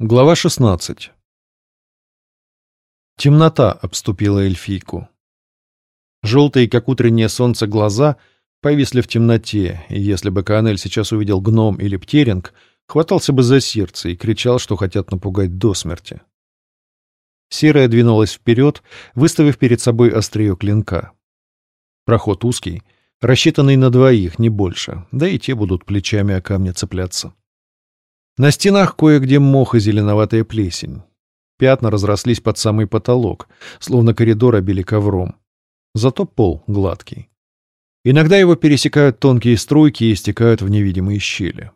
Глава 16 Темнота обступила эльфийку. Желтые, как утреннее солнце, глаза повисли в темноте, и если бы Каанель сейчас увидел гном или птеринг, хватался бы за сердце и кричал, что хотят напугать до смерти. Серая двинулась вперед, выставив перед собой острие клинка. Проход узкий, рассчитанный на двоих, не больше, да и те будут плечами о камни цепляться. На стенах кое-где мох и зеленоватая плесень. Пятна разрослись под самый потолок, словно коридор обили ковром. Зато пол гладкий. Иногда его пересекают тонкие струйки и стекают в невидимые щели.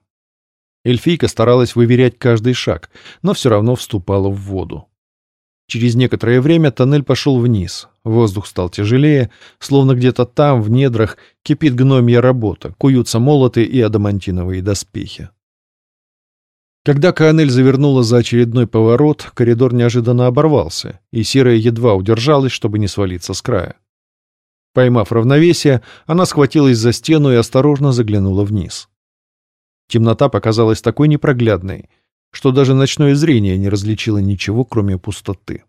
Эльфийка старалась выверять каждый шаг, но все равно вступала в воду. Через некоторое время тоннель пошел вниз. Воздух стал тяжелее, словно где-то там, в недрах, кипит гномья работа, куются молоты и адамантиновые доспехи. Когда Каанель завернула за очередной поворот, коридор неожиданно оборвался, и Серая едва удержалась, чтобы не свалиться с края. Поймав равновесие, она схватилась за стену и осторожно заглянула вниз. Темнота показалась такой непроглядной, что даже ночное зрение не различило ничего, кроме пустоты.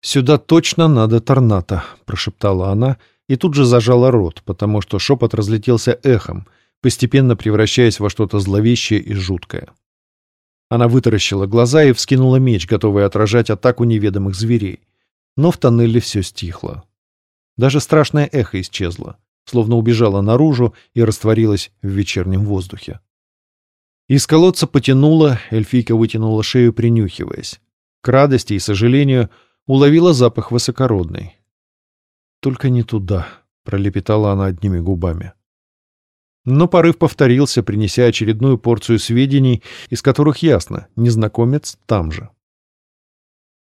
«Сюда точно надо торната», — прошептала она, и тут же зажала рот, потому что шепот разлетелся эхом, постепенно превращаясь во что-то зловещее и жуткое. Она вытаращила глаза и вскинула меч, готовый отражать атаку неведомых зверей. Но в тоннеле все стихло. Даже страшное эхо исчезло, словно убежало наружу и растворилось в вечернем воздухе. Из колодца потянуло, эльфийка вытянула шею, принюхиваясь. К радости и сожалению уловила запах высокородный. «Только не туда», — пролепетала она одними губами. Но порыв повторился, принеся очередную порцию сведений, из которых ясно, незнакомец там же.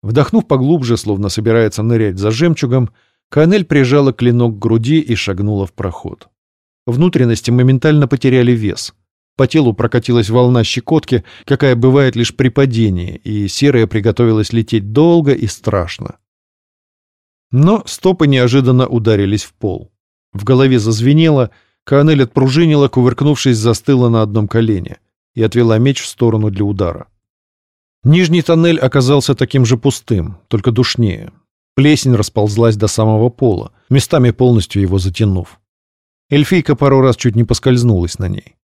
Вдохнув поглубже, словно собирается нырять за жемчугом, Канель прижала клинок к груди и шагнула в проход. Внутренности моментально потеряли вес. По телу прокатилась волна щекотки, какая бывает лишь при падении, и серая приготовилась лететь долго и страшно. Но стопы неожиданно ударились в пол. В голове зазвенело — Канель отпружинила, кувыркнувшись, застыла на одном колене и отвела меч в сторону для удара. Нижний тоннель оказался таким же пустым, только душнее. Плесень расползлась до самого пола, местами полностью его затянув. Эльфийка пару раз чуть не поскользнулась на ней.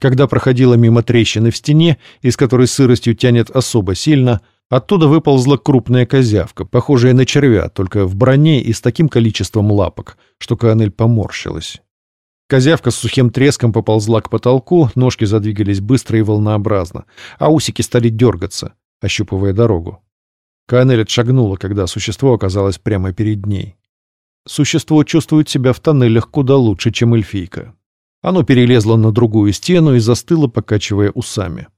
Когда проходила мимо трещины в стене, из которой сыростью тянет особо сильно, оттуда выползла крупная козявка, похожая на червя, только в броне и с таким количеством лапок, что Канель поморщилась. Козявка с сухим треском поползла к потолку, ножки задвигались быстро и волнообразно, а усики стали дергаться, ощупывая дорогу. Канель отшагнула, когда существо оказалось прямо перед ней. Существо чувствует себя в тоннелях куда лучше, чем эльфийка. Оно перелезло на другую стену и застыло, покачивая усами.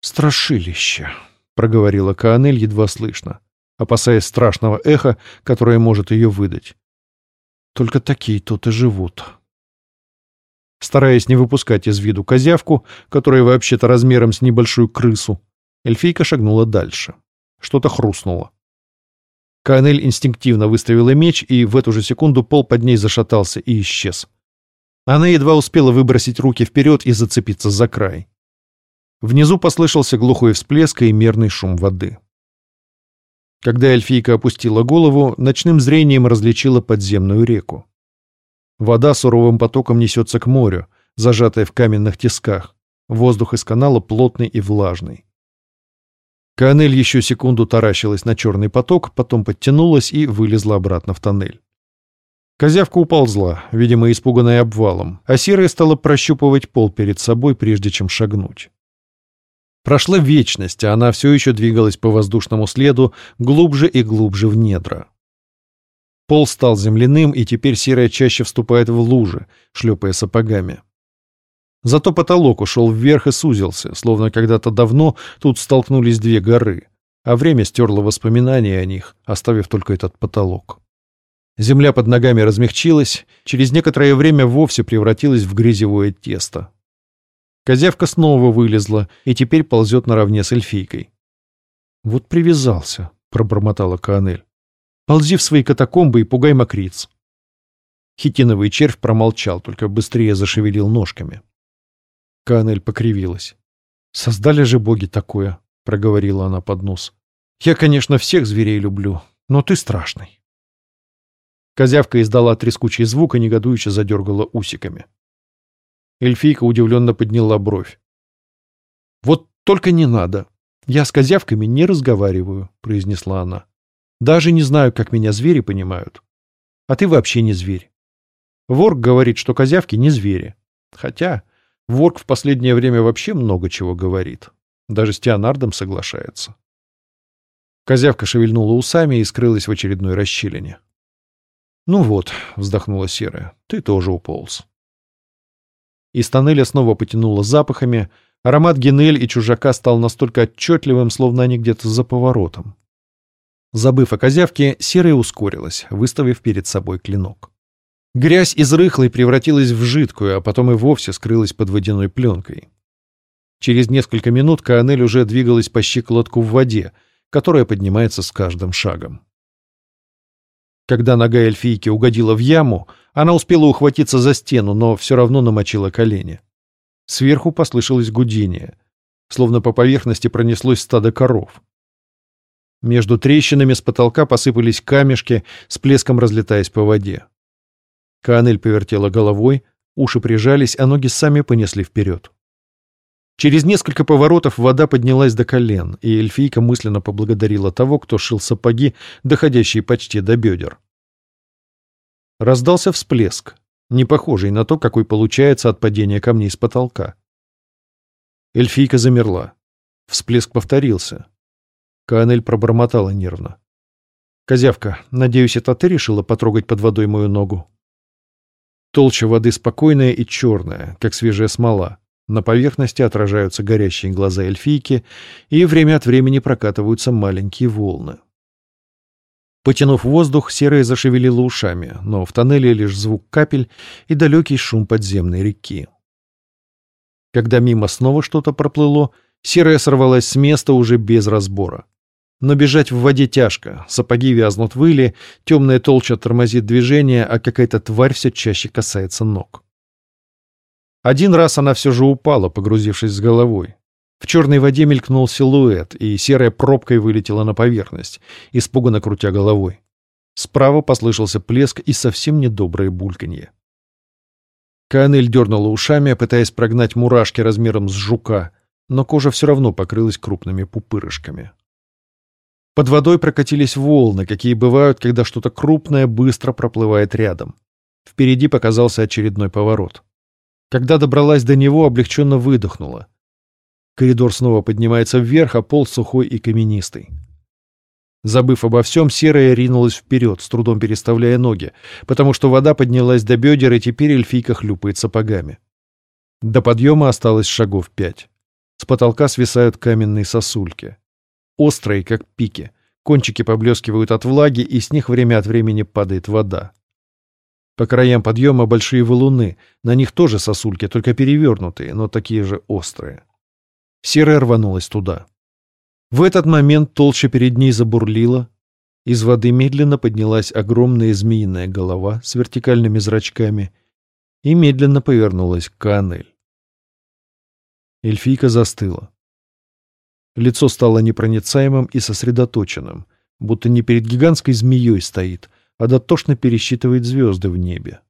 «Страшилище», — проговорила Каанель едва слышно, опасаясь страшного эха, которое может ее выдать. «Только такие тут и живут». Стараясь не выпускать из виду козявку, которая вообще-то размером с небольшую крысу, эльфийка шагнула дальше. Что-то хрустнуло. Канель инстинктивно выставила меч, и в эту же секунду пол под ней зашатался и исчез. Она едва успела выбросить руки вперед и зацепиться за край. Внизу послышался глухой всплеск и мерный шум воды. Когда эльфийка опустила голову, ночным зрением различила подземную реку. Вода суровым потоком несется к морю, зажатая в каменных тисках. Воздух из канала плотный и влажный. Канель еще секунду таращилась на черный поток, потом подтянулась и вылезла обратно в тоннель. Козявка уползла, видимо, испуганная обвалом, а серая стала прощупывать пол перед собой, прежде чем шагнуть. Прошла вечность, а она все еще двигалась по воздушному следу глубже и глубже в недра. Пол стал земляным, и теперь серая чаще вступает в лужи, шлепая сапогами. Зато потолок ушел вверх и сузился, словно когда-то давно тут столкнулись две горы, а время стерло воспоминания о них, оставив только этот потолок. Земля под ногами размягчилась, через некоторое время вовсе превратилась в грязевое тесто. Козявка снова вылезла и теперь ползет наравне с эльфийкой. «Вот привязался», — пробормотала Каанель. Ползи в свои катакомбы и пугай мокриц. Хитиновый червь промолчал, только быстрее зашевелил ножками. Канель покривилась. «Создали же боги такое», — проговорила она под нос. «Я, конечно, всех зверей люблю, но ты страшный». Козявка издала трескучий звук и негодующе задергала усиками. Эльфийка удивленно подняла бровь. «Вот только не надо. Я с козявками не разговариваю», — произнесла она. «Даже не знаю, как меня звери понимают. А ты вообще не зверь. Ворк говорит, что козявки не звери. Хотя Ворк в последнее время вообще много чего говорит. Даже с Теонардом соглашается». Козявка шевельнула усами и скрылась в очередной расщелине. «Ну вот», — вздохнула Серая, — «ты тоже уполз». Из тоннеля снова потянуло запахами, аромат генель и чужака стал настолько отчетливым, словно они где-то за поворотом. Забыв о козявке, Серая ускорилась, выставив перед собой клинок. Грязь из рыхлой превратилась в жидкую, а потом и вовсе скрылась под водяной пленкой. Через несколько минут Каанель уже двигалась по щиколотку в воде, которая поднимается с каждым шагом. Когда нога эльфийки угодила в яму, она успела ухватиться за стену, но все равно намочила колени. Сверху послышалось гудение, словно по поверхности пронеслось стадо коров. Между трещинами с потолка посыпались камешки, с плеском разлетаясь по воде. Канель повертела головой, уши прижались, а ноги сами понесли вперед. Через несколько поворотов вода поднялась до колен, и эльфийка мысленно поблагодарила того, кто шил сапоги, доходящие почти до бедер. Раздался всплеск, не похожий на то, какой получается от падения камней с потолка. Эльфийка замерла. Всплеск повторился. Канель пробормотала нервно. «Козявка, надеюсь, это ты решила потрогать под водой мою ногу?» Толща воды спокойная и черная, как свежая смола. На поверхности отражаются горящие глаза эльфийки, и время от времени прокатываются маленькие волны. Потянув воздух, серая зашевелила ушами, но в тоннеле лишь звук капель и далекий шум подземной реки. Когда мимо снова что-то проплыло, серая сорвалась с места уже без разбора. Но бежать в воде тяжко, сапоги вязнут в иле, темная толча тормозит движение, а какая-то тварь все чаще касается ног. Один раз она все же упала, погрузившись с головой. В черной воде мелькнул силуэт, и серая пробкой вылетела на поверхность, испуганно крутя головой. Справа послышался плеск и совсем недоброе бульканье. Канель дернула ушами, пытаясь прогнать мурашки размером с жука, но кожа все равно покрылась крупными пупырышками. Под водой прокатились волны, какие бывают, когда что-то крупное быстро проплывает рядом. Впереди показался очередной поворот. Когда добралась до него, облегченно выдохнула. Коридор снова поднимается вверх, а пол сухой и каменистый. Забыв обо всем, серая ринулась вперед, с трудом переставляя ноги, потому что вода поднялась до бедер, и теперь эльфийка хлюпает сапогами. До подъема осталось шагов пять. С потолка свисают каменные сосульки. Острые, как пики. Кончики поблескивают от влаги, и с них время от времени падает вода. По краям подъема большие валуны, на них тоже сосульки, только перевернутые, но такие же острые. Серая рванулась туда. В этот момент толща перед ней забурлила. Из воды медленно поднялась огромная змеиная голова с вертикальными зрачками и медленно повернулась к Канель. Эльфийка застыла. Лицо стало непроницаемым и сосредоточенным, будто не перед гигантской змеей стоит, а дотошно пересчитывает звезды в небе.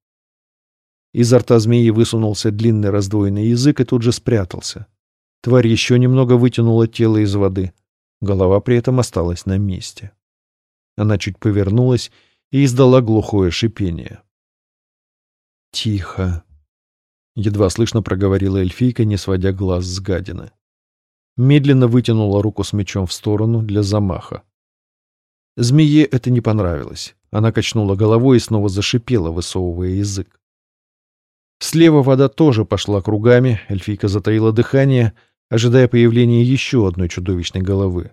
Изо рта змеи высунулся длинный раздвоенный язык и тут же спрятался. Тварь еще немного вытянула тело из воды. Голова при этом осталась на месте. Она чуть повернулась и издала глухое шипение. «Тихо!» — едва слышно проговорила эльфийка, не сводя глаз с гадины. Медленно вытянула руку с мечом в сторону для замаха. Змее это не понравилось. Она качнула головой и снова зашипела, высовывая язык. Слева вода тоже пошла кругами, эльфийка затаила дыхание, ожидая появления еще одной чудовищной головы.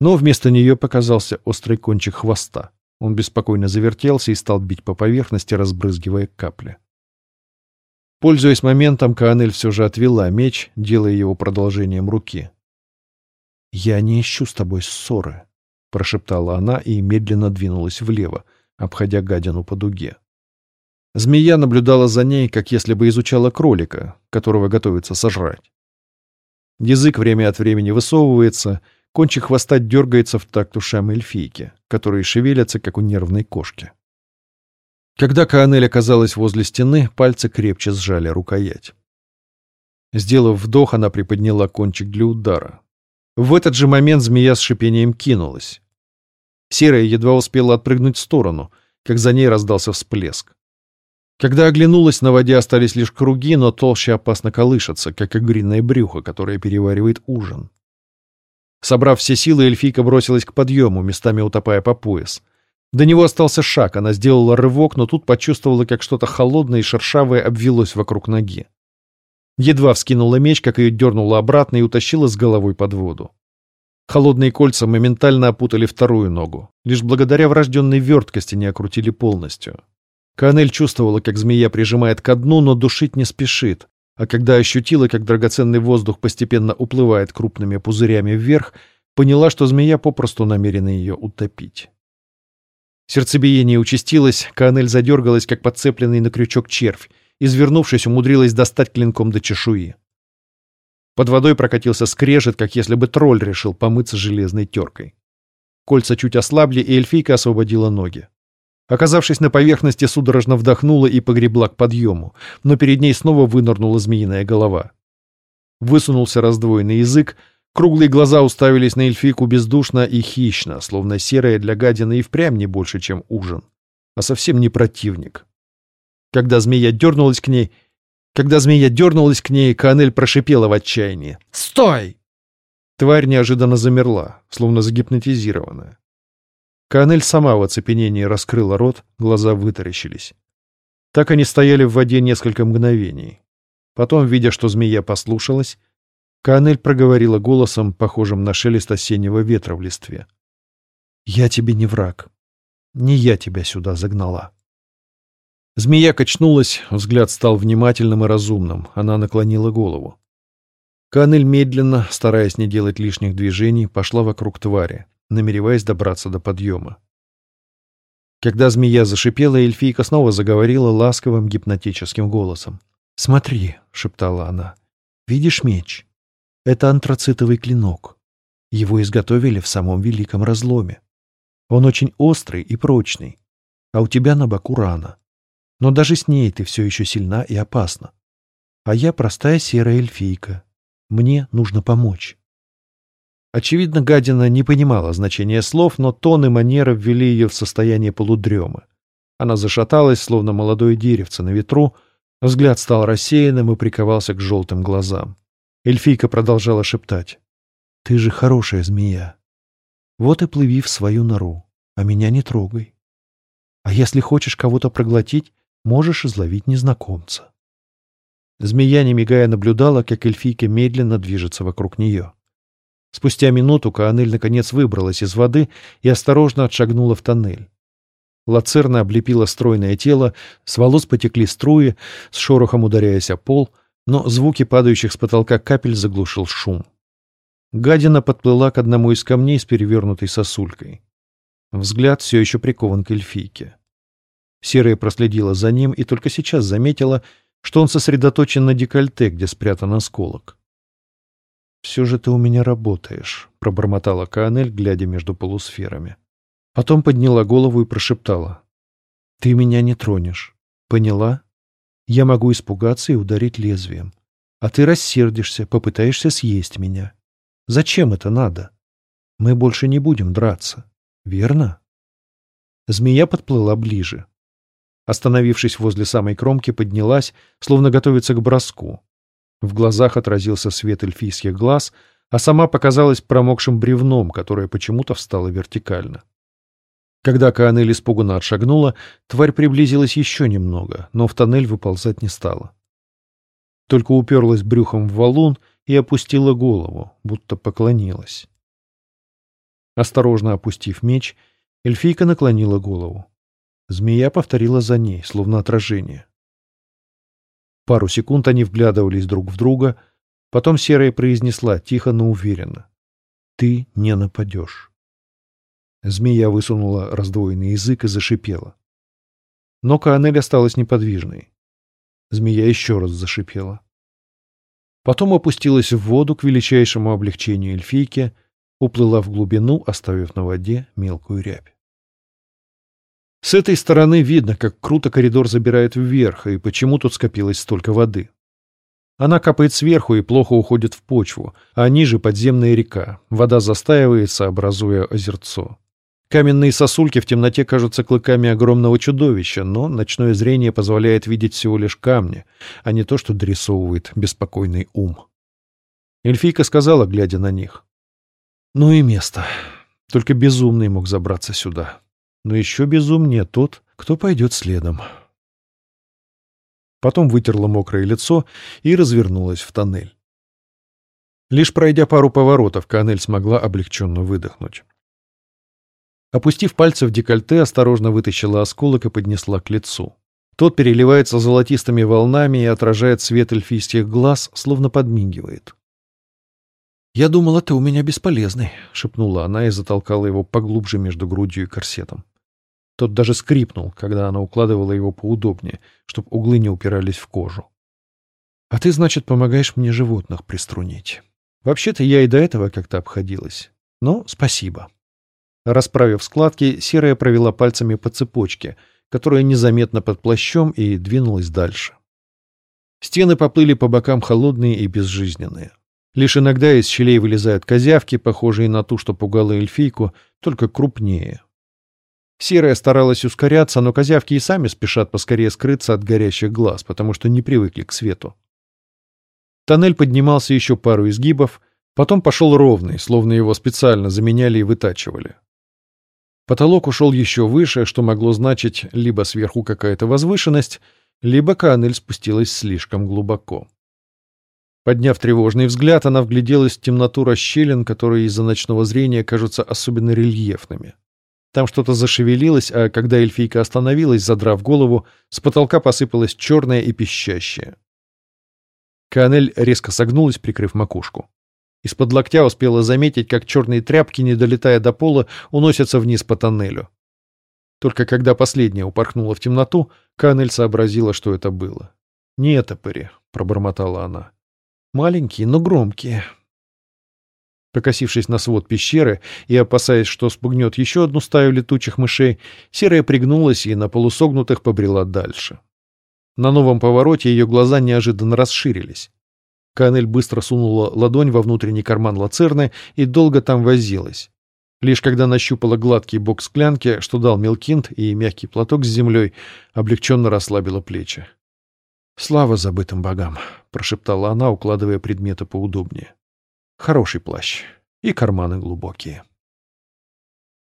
Но вместо нее показался острый кончик хвоста. Он беспокойно завертелся и стал бить по поверхности, разбрызгивая капли. Пользуясь моментом, Каанель все же отвела меч, делая его продолжением руки. «Я не ищу с тобой ссоры», — прошептала она и медленно двинулась влево, обходя гадину по дуге. Змея наблюдала за ней, как если бы изучала кролика, которого готовится сожрать. Язык время от времени высовывается, кончик хвоста дергается в такт ушам эльфийки, которые шевелятся, как у нервной кошки. Когда Каанель оказалась возле стены, пальцы крепче сжали рукоять. Сделав вдох, она приподняла кончик для удара. В этот же момент змея с шипением кинулась. Серая едва успела отпрыгнуть в сторону, как за ней раздался всплеск. Когда оглянулась, на воде остались лишь круги, но толще опасно колышется, как игриное брюхо, которое переваривает ужин. Собрав все силы, эльфийка бросилась к подъему, местами утопая по пояс. До него остался шаг, она сделала рывок, но тут почувствовала, как что-то холодное и шершавое обвелось вокруг ноги. Едва вскинула меч, как ее дернула обратно и утащила с головой под воду. Холодные кольца моментально опутали вторую ногу. Лишь благодаря врожденной верткости не окрутили полностью. Канель чувствовала, как змея прижимает ко дну, но душить не спешит, а когда ощутила, как драгоценный воздух постепенно уплывает крупными пузырями вверх, поняла, что змея попросту намерена ее утопить. Сердцебиение участилось, Канель задергалась, как подцепленный на крючок червь, извернувшись, умудрилась достать клинком до чешуи. Под водой прокатился скрежет, как если бы тролль решил помыться железной теркой. Кольца чуть ослабли, и эльфийка освободила ноги. Оказавшись на поверхности, судорожно вдохнула и погребла к подъему, но перед ней снова вынырнула змеиная голова. Высунулся раздвоенный язык, круглые глаза уставились на эльфийку бездушно и хищно, словно серая для гадины и впрямь не больше, чем ужин, а совсем не противник. Когда змея дернулась к ней, когда змея дернулась к ней, Канель прошипела в отчаянии. «Стой!» Тварь неожиданно замерла, словно загипнотизированная. Канель сама в оцепенении раскрыла рот, глаза вытаращились. Так они стояли в воде несколько мгновений. Потом, видя, что змея послушалась, Канель проговорила голосом, похожим на шелест осеннего ветра в листве. «Я тебе не враг. Не я тебя сюда загнала». Змея качнулась, взгляд стал внимательным и разумным. Она наклонила голову. Канель медленно, стараясь не делать лишних движений, пошла вокруг твари намереваясь добраться до подъема. Когда змея зашипела, эльфийка снова заговорила ласковым гипнотическим голосом. «Смотри», — шептала она, — «видишь меч? Это антрацитовый клинок. Его изготовили в самом великом разломе. Он очень острый и прочный, а у тебя на боку рана. Но даже с ней ты все еще сильна и опасна. А я простая серая эльфийка. Мне нужно помочь. Очевидно, гадина не понимала значения слов, но тон и манера ввели ее в состояние полудрема. Она зашаталась, словно молодое деревце на ветру, взгляд стал рассеянным и приковался к желтым глазам. Эльфийка продолжала шептать. «Ты же хорошая змея. Вот и плыви в свою нору, а меня не трогай. А если хочешь кого-то проглотить, можешь изловить незнакомца». Змея, не мигая, наблюдала, как эльфийка медленно движется вокруг нее. Спустя минуту Каанель наконец выбралась из воды и осторожно отшагнула в тоннель. Лацерна облепила стройное тело, с волос потекли струи, с шорохом ударяясь о пол, но звуки падающих с потолка капель заглушил шум. Гадина подплыла к одному из камней с перевернутой сосулькой. Взгляд все еще прикован к эльфийке. Серая проследила за ним и только сейчас заметила, что он сосредоточен на декольте, где спрятан осколок. «Все же ты у меня работаешь», — пробормотала Каанель, глядя между полусферами. Потом подняла голову и прошептала. «Ты меня не тронешь. Поняла? Я могу испугаться и ударить лезвием. А ты рассердишься, попытаешься съесть меня. Зачем это надо? Мы больше не будем драться. Верно?» Змея подплыла ближе. Остановившись возле самой кромки, поднялась, словно готовится к броску. В глазах отразился свет эльфийских глаз, а сама показалась промокшим бревном, которое почему-то встало вертикально. Когда Каанель испуганно отшагнула, тварь приблизилась еще немного, но в тоннель выползать не стала. Только уперлась брюхом в валун и опустила голову, будто поклонилась. Осторожно опустив меч, эльфийка наклонила голову. Змея повторила за ней, словно отражение. Пару секунд они вглядывались друг в друга, потом Серая произнесла, тихо, но уверенно. «Ты не нападешь». Змея высунула раздвоенный язык и зашипела. Но Каанель осталась неподвижной. Змея еще раз зашипела. Потом опустилась в воду к величайшему облегчению эльфийки, уплыла в глубину, оставив на воде мелкую рябь. С этой стороны видно, как круто коридор забирает вверх, и почему тут скопилось столько воды. Она капает сверху и плохо уходит в почву, а ниже подземная река. Вода застаивается, образуя озерцо. Каменные сосульки в темноте кажутся клыками огромного чудовища, но ночное зрение позволяет видеть всего лишь камни, а не то, что дорисовывает беспокойный ум. Эльфийка сказала, глядя на них. «Ну и место. Только безумный мог забраться сюда. Но еще безумнее тот, кто пойдет следом». Потом вытерла мокрое лицо и развернулась в тоннель. Лишь пройдя пару поворотов, Канель смогла облегченно выдохнуть. Опустив пальцы в декольте, осторожно вытащила осколок и поднесла к лицу. Тот переливается золотистыми волнами и отражает свет эльфийских глаз, словно подмигивает. «Я думала, ты у меня бесполезный», — шепнула она и затолкала его поглубже между грудью и корсетом. Тот даже скрипнул, когда она укладывала его поудобнее, чтобы углы не упирались в кожу. «А ты, значит, помогаешь мне животных приструнить. Вообще-то я и до этого как-то обходилась. Но спасибо». Расправив складки, Серая провела пальцами по цепочке, которая незаметно под плащом, и двинулась дальше. Стены поплыли по бокам холодные и безжизненные. Лишь иногда из щелей вылезают козявки, похожие на ту, что пугала эльфийку, только крупнее. Серая старалась ускоряться, но козявки и сами спешат поскорее скрыться от горящих глаз, потому что не привыкли к свету. Тоннель поднимался еще пару изгибов, потом пошел ровный, словно его специально заменяли и вытачивали. Потолок ушел еще выше, что могло значить либо сверху какая-то возвышенность, либо Канель спустилась слишком глубоко. Подняв тревожный взгляд, она вгляделась в темноту расщелин, которые из-за ночного зрения кажутся особенно рельефными. Там что-то зашевелилось, а когда эльфийка остановилась, задрав голову, с потолка посыпалось черное и пищащее. Канель резко согнулась, прикрыв макушку. Из-под локтя успела заметить, как черные тряпки, не долетая до пола, уносятся вниз по тоннелю. Только когда последняя упорхнула в темноту, Канель сообразила, что это было. «Не это, Перри», — пробормотала она. «Маленькие, но громкие». Покосившись на свод пещеры и опасаясь, что спугнет еще одну стаю летучих мышей, серая пригнулась и на полусогнутых побрела дальше. На новом повороте ее глаза неожиданно расширились. Канель быстро сунула ладонь во внутренний карман лацерны и долго там возилась. Лишь когда нащупала гладкий бок склянки, что дал Мелкинт, и мягкий платок с землей, облегченно расслабила плечи. «Слава забытым богам!» — прошептала она, укладывая предметы поудобнее. «Хороший плащ. И карманы глубокие».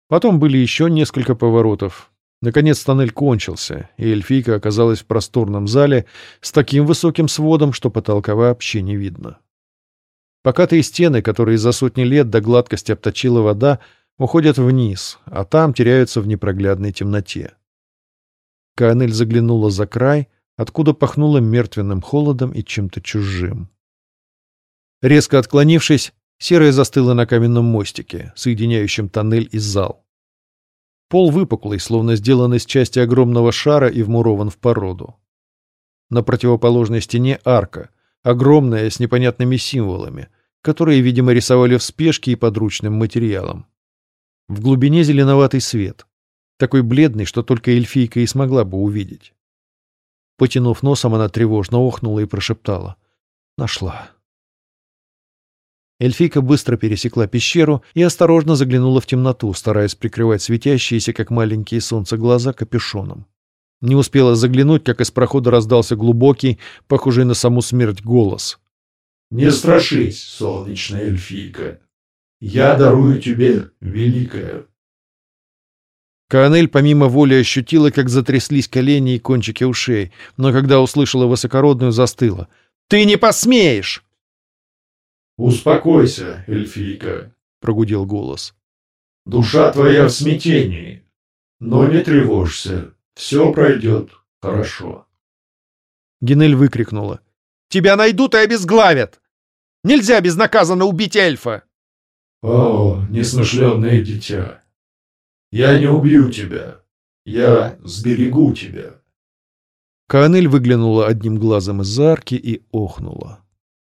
Потом были еще несколько поворотов. Наконец тоннель кончился, и эльфийка оказалась в просторном зале с таким высоким сводом, что потолка вообще не видно. Покатые стены, которые за сотни лет до гладкости обточила вода, уходят вниз, а там теряются в непроглядной темноте. Канель заглянула за край, откуда пахнуло мертвенным холодом и чем-то чужим. Резко отклонившись, серая застыла на каменном мостике, соединяющем тоннель и зал. Пол выпуклый, словно сделан из части огромного шара и вмурован в породу. На противоположной стене арка, огромная, с непонятными символами, которые, видимо, рисовали в спешке и подручным материалом. В глубине зеленоватый свет, такой бледный, что только эльфийка и смогла бы увидеть. Потянув носом, она тревожно охнула и прошептала. «Нашла». Эльфийка быстро пересекла пещеру и осторожно заглянула в темноту, стараясь прикрывать светящиеся, как маленькие солнца, глаза капюшоном. Не успела заглянуть, как из прохода раздался глубокий, похожий на саму смерть, голос. «Не страшись, солнечная эльфийка. Я дарую тебе великое». Каанель помимо воли ощутила, как затряслись колени и кончики ушей, но когда услышала высокородную, застыла. «Ты не посмеешь!» «Успокойся, эльфийка», — прогудел голос. «Душа твоя в смятении, но не тревожься, все пройдет хорошо». Генель выкрикнула. «Тебя найдут и обезглавят! Нельзя безнаказанно убить эльфа!» «О, несмышленное дитя! Я не убью тебя, я сберегу тебя!» Каанель выглянула одним глазом из арки и охнула.